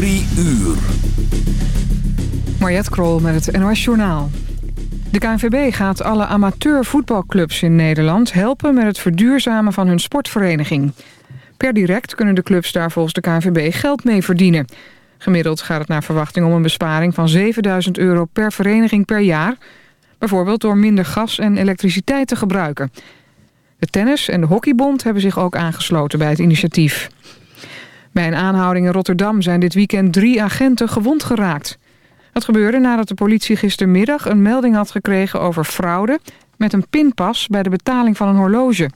Drie uur. Mariette Krol met het NOS Journaal. De KNVB gaat alle amateurvoetbalclubs in Nederland helpen... met het verduurzamen van hun sportvereniging. Per direct kunnen de clubs daar volgens de KNVB geld mee verdienen. Gemiddeld gaat het naar verwachting om een besparing van 7000 euro per vereniging per jaar... bijvoorbeeld door minder gas en elektriciteit te gebruiken. De tennis- en de hockeybond hebben zich ook aangesloten bij het initiatief. Bij een aanhouding in Rotterdam zijn dit weekend drie agenten gewond geraakt. Dat gebeurde nadat de politie gistermiddag een melding had gekregen over fraude... met een pinpas bij de betaling van een horloge.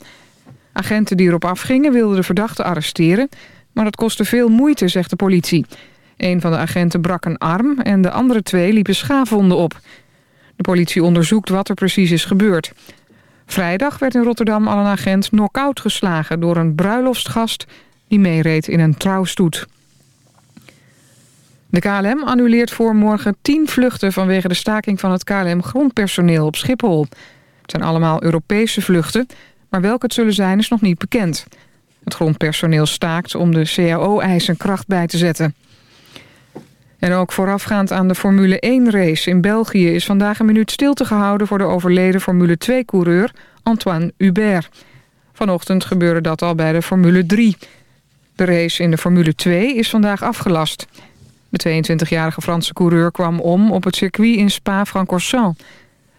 Agenten die erop afgingen wilden de verdachte arresteren... maar dat kostte veel moeite, zegt de politie. Een van de agenten brak een arm en de andere twee liepen schaafwonden op. De politie onderzoekt wat er precies is gebeurd. Vrijdag werd in Rotterdam al een agent knock-out geslagen... door een bruiloftsgast die meereed in een trouwstoet. De KLM annuleert voor morgen 10 vluchten vanwege de staking van het KLM-grondpersoneel op Schiphol. Het zijn allemaal Europese vluchten, maar welke het zullen zijn is nog niet bekend. Het grondpersoneel staakt om de CAO-eisen kracht bij te zetten. En ook voorafgaand aan de Formule 1-race in België... is vandaag een minuut stilte gehouden voor de overleden Formule 2-coureur Antoine Hubert. Vanochtend gebeurde dat al bij de Formule 3. De race in de Formule 2 is vandaag afgelast. De 22-jarige Franse coureur kwam om op het circuit in Spa-Francorchamps.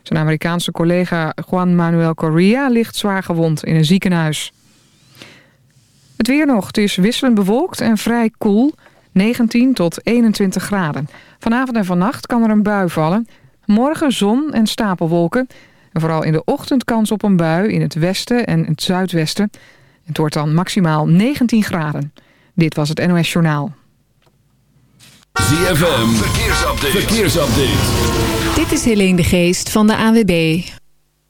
Zijn Amerikaanse collega Juan Manuel Correa ligt zwaar gewond in een ziekenhuis. Het weer nog. Het is wisselend bewolkt en vrij koel. 19 tot 21 graden. Vanavond en vannacht kan er een bui vallen. Morgen zon en stapelwolken. En vooral in de ochtend kans op een bui in het westen en het zuidwesten. Het wordt dan maximaal 19 graden. Dit was het NOS Journaal. ZFM, verkeersupdate. verkeersupdate. Dit is Helene de Geest van de AWB.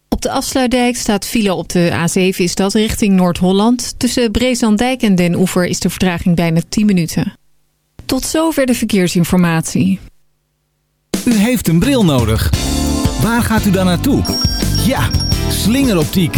Op de afsluitdijk staat file op de A7 is dat richting Noord-Holland. Tussen Brezandijk en Den Oever is de vertraging bijna 10 minuten. Tot zover de verkeersinformatie. U heeft een bril nodig. Waar gaat u dan naartoe? Ja, slingeroptiek.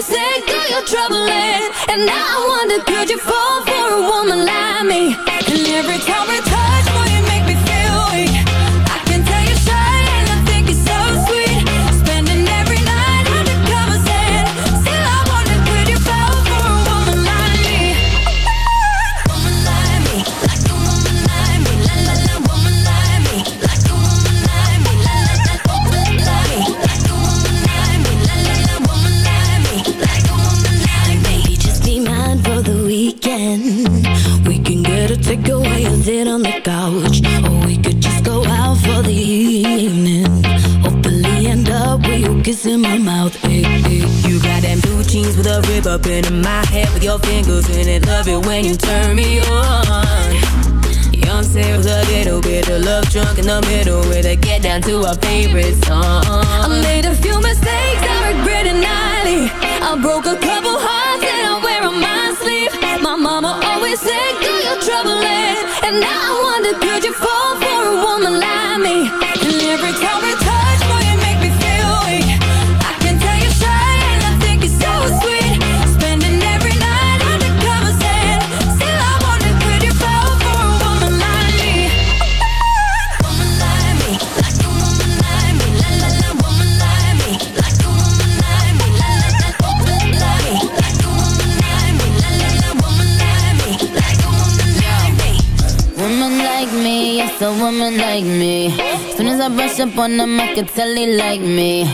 always said, do your troubling. And now I wonder, could you fall for a woman like me? And every time we get a takeaway sit on the couch, or we could just go out for the evening. Hopefully end up with you kissing my mouth. Hey, hey. You got them blue jeans with a rib up in my head with your fingers in it. Love it when you turn me on. Young Sarah's a little bit of love drunk in the middle with a get down to our favorite song. I made a few mistakes, I regret it nightly. I broke a couple hearts and I wear on my sleeve. My mama always said, like me. Soon as I brush up on them, I can tell they like me.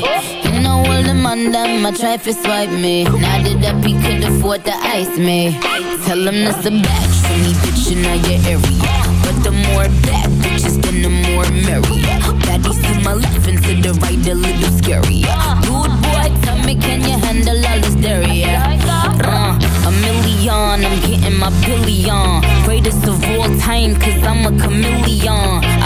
You know all the man them, try to swipe me. Now that he could afford to ice me. Tell that's a batch for me, bitch, in your area. But the more bad bitches, then the more merry. Baddies to my left and to the right, a little scary. Good boy, tell me, can you handle all this dairy? Uh, a million, I'm getting my billion. Greatest of all time, cause I'm a chameleon.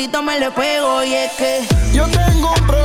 solito me le pego y es que yo tengo un problema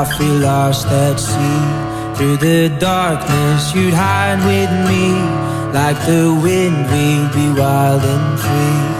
I feel lost at sea. Through the darkness you'd hide with me Like the wind we'd be wild and free.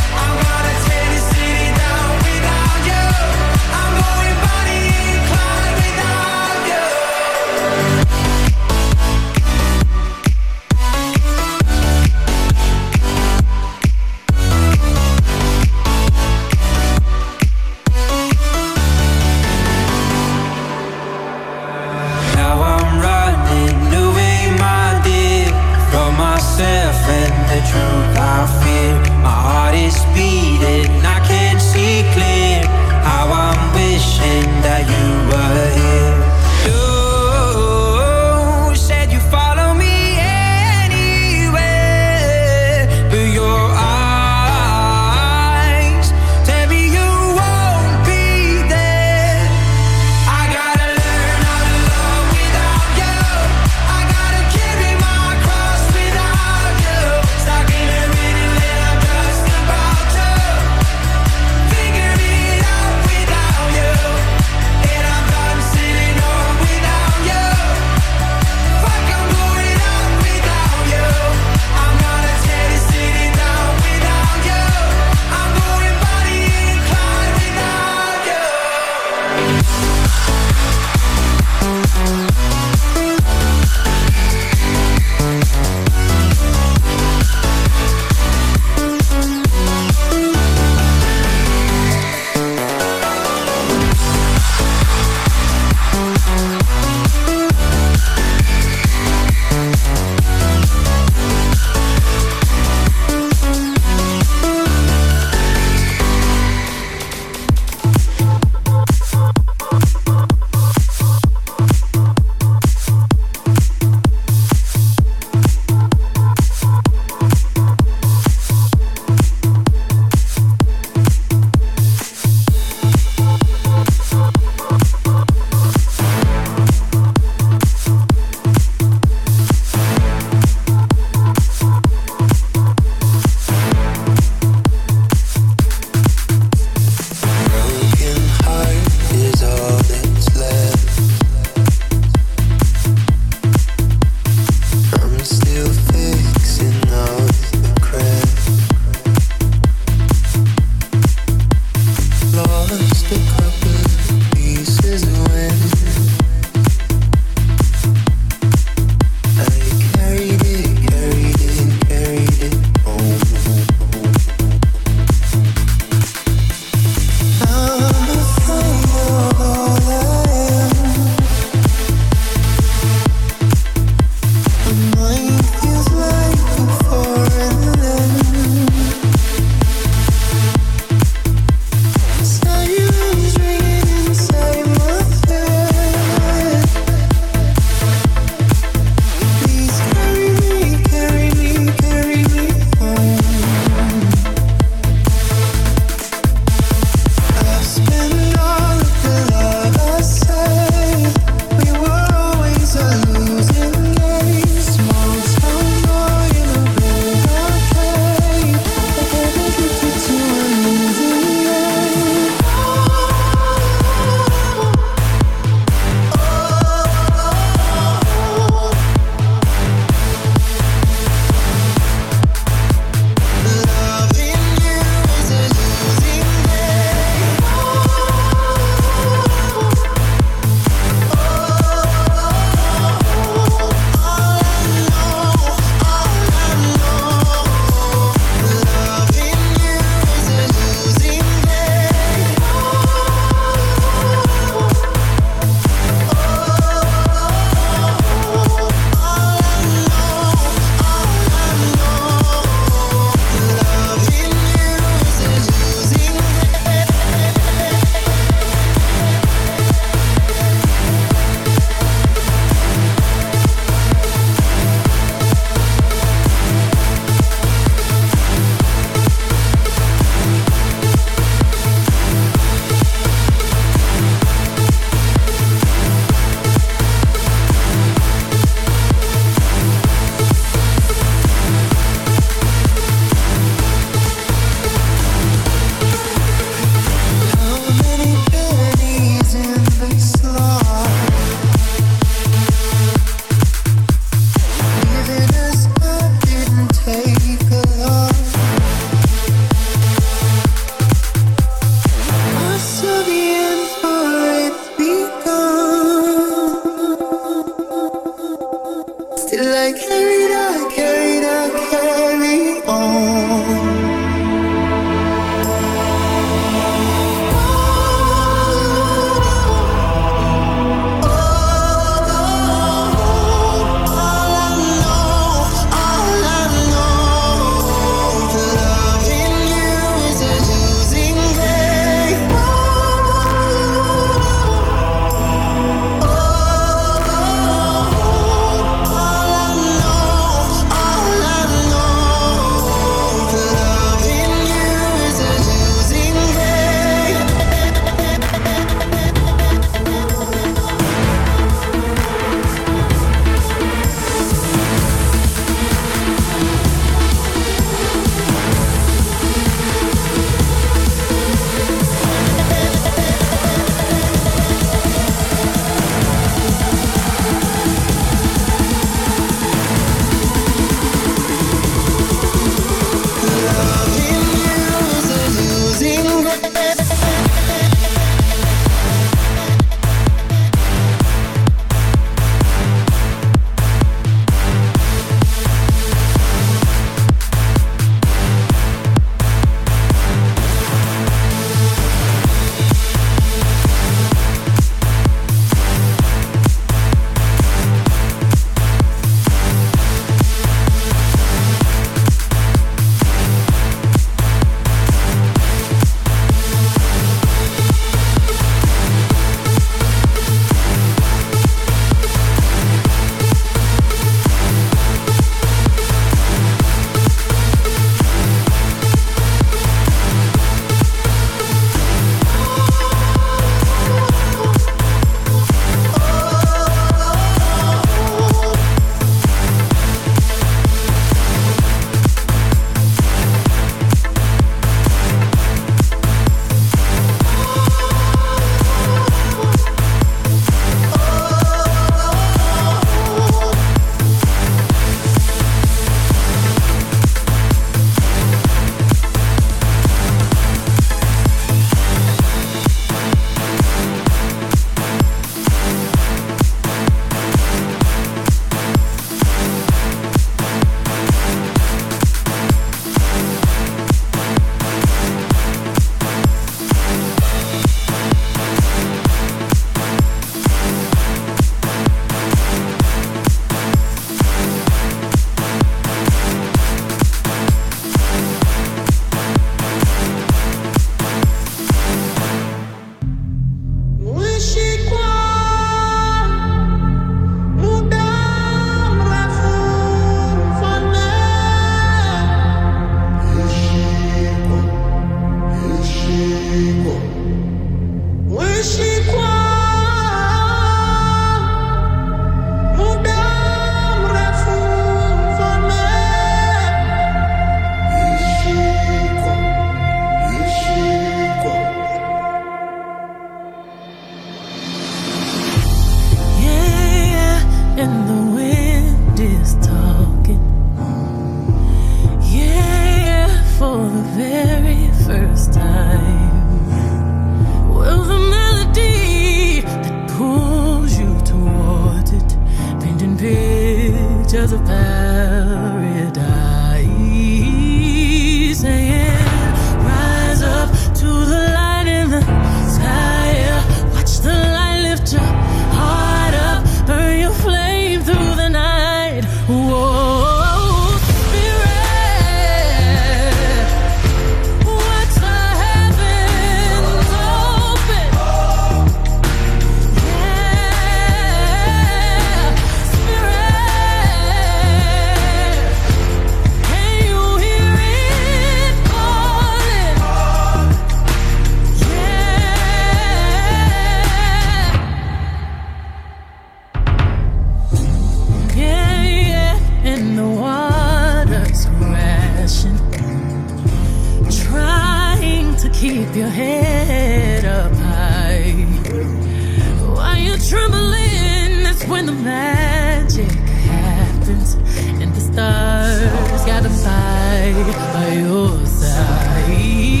when the magic happens and the stars gotta fight by your side.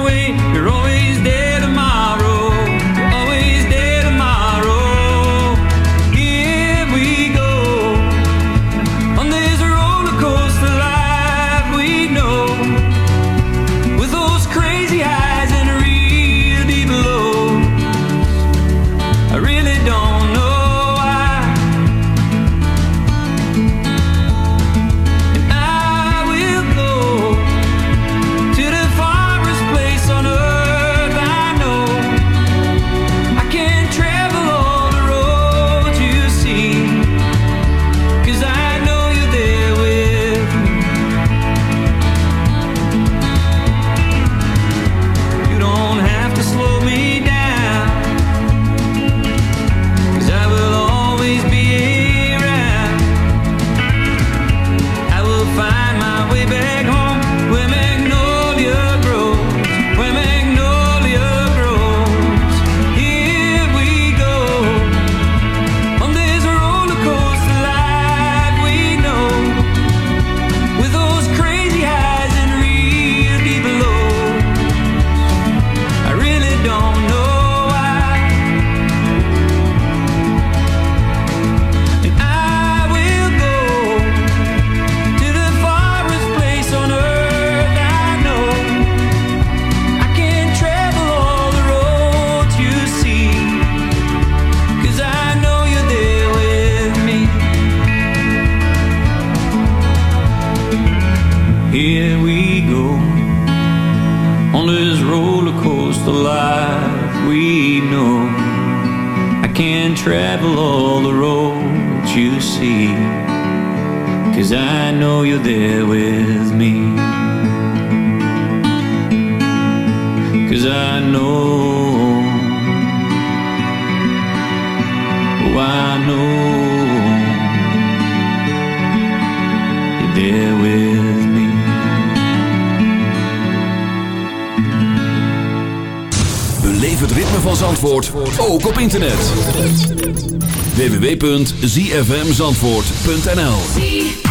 www.zfmzandvoort.nl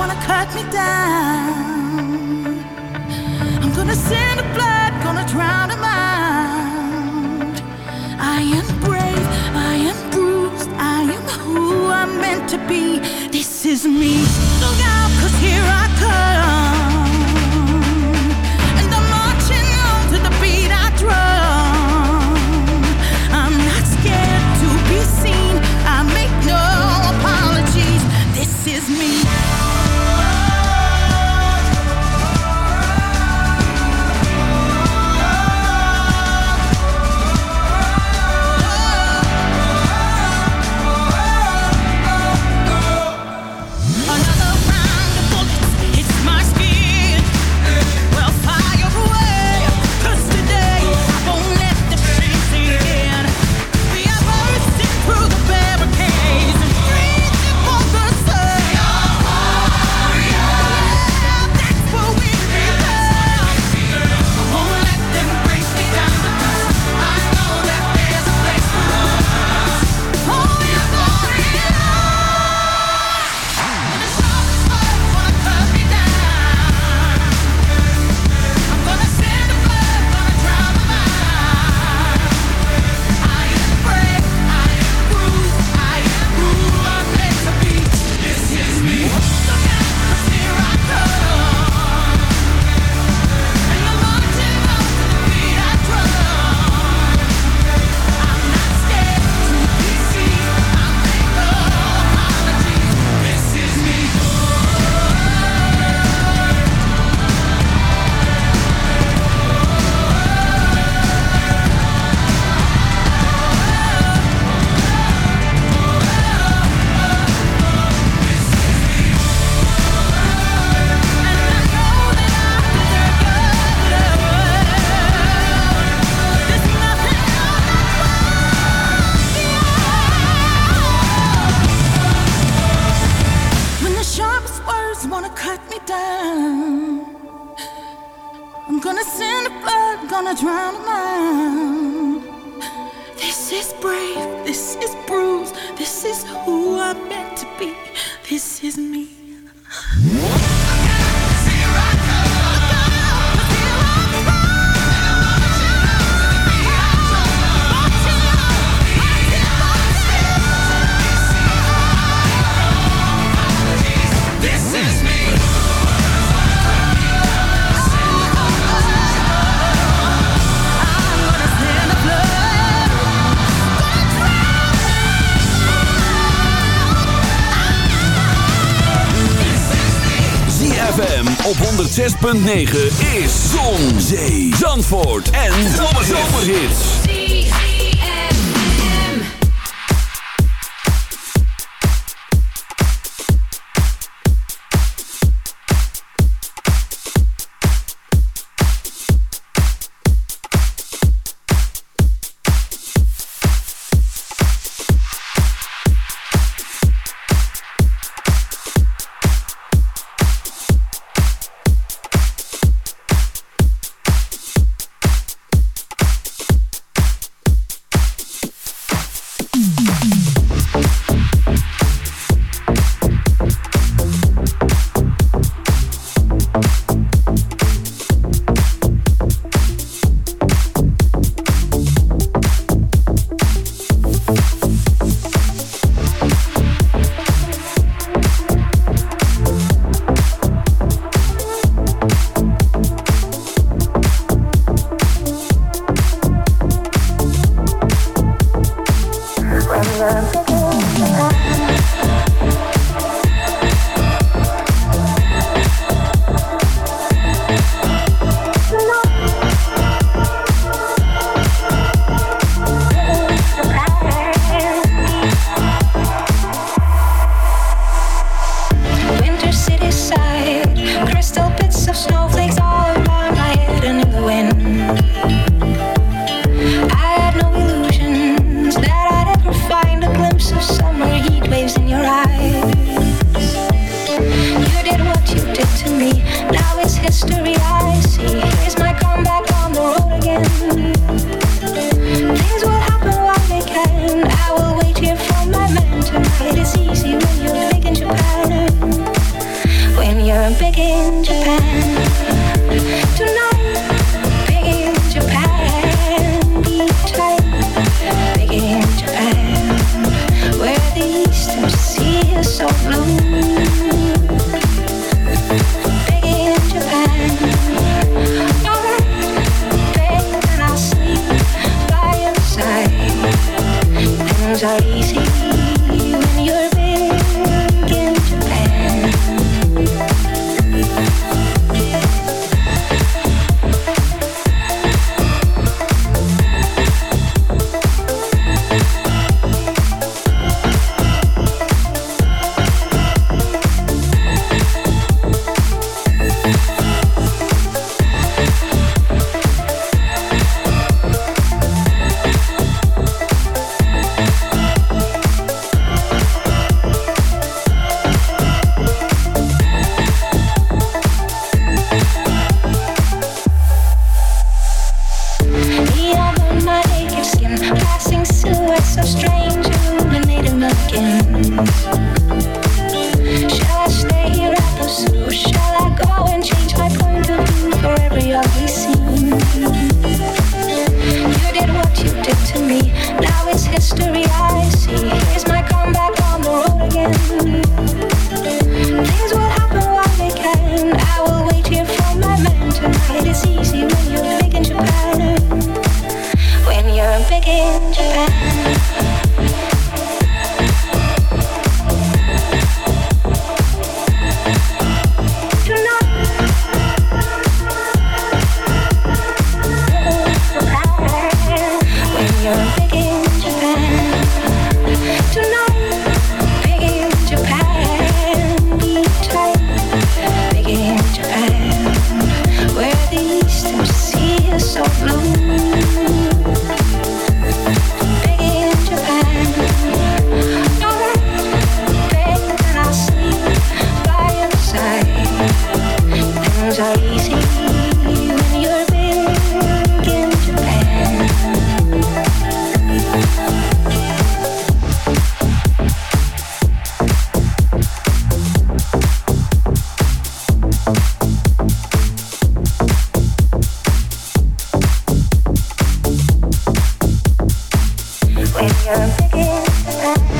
Wanna cut me down, I'm gonna send a blood, gonna drown 106.9 you're big in Japan.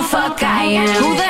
The fuck I am. Who the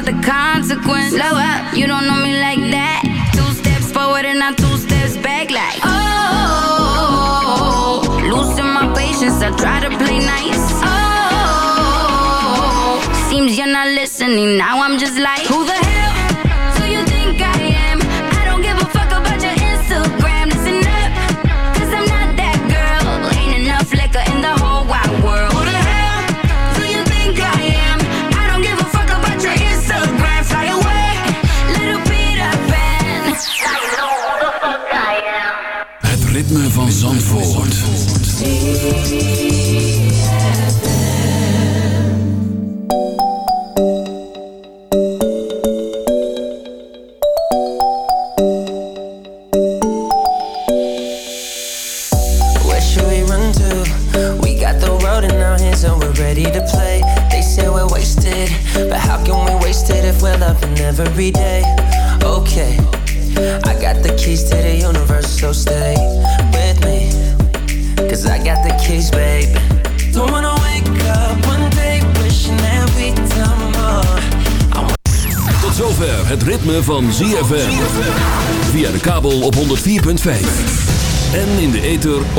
About the consequence? Slow up, you don't know me